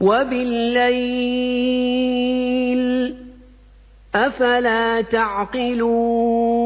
وَبِاللَّيْلِ ۗ أَفَلَا تَعْقِلُونَ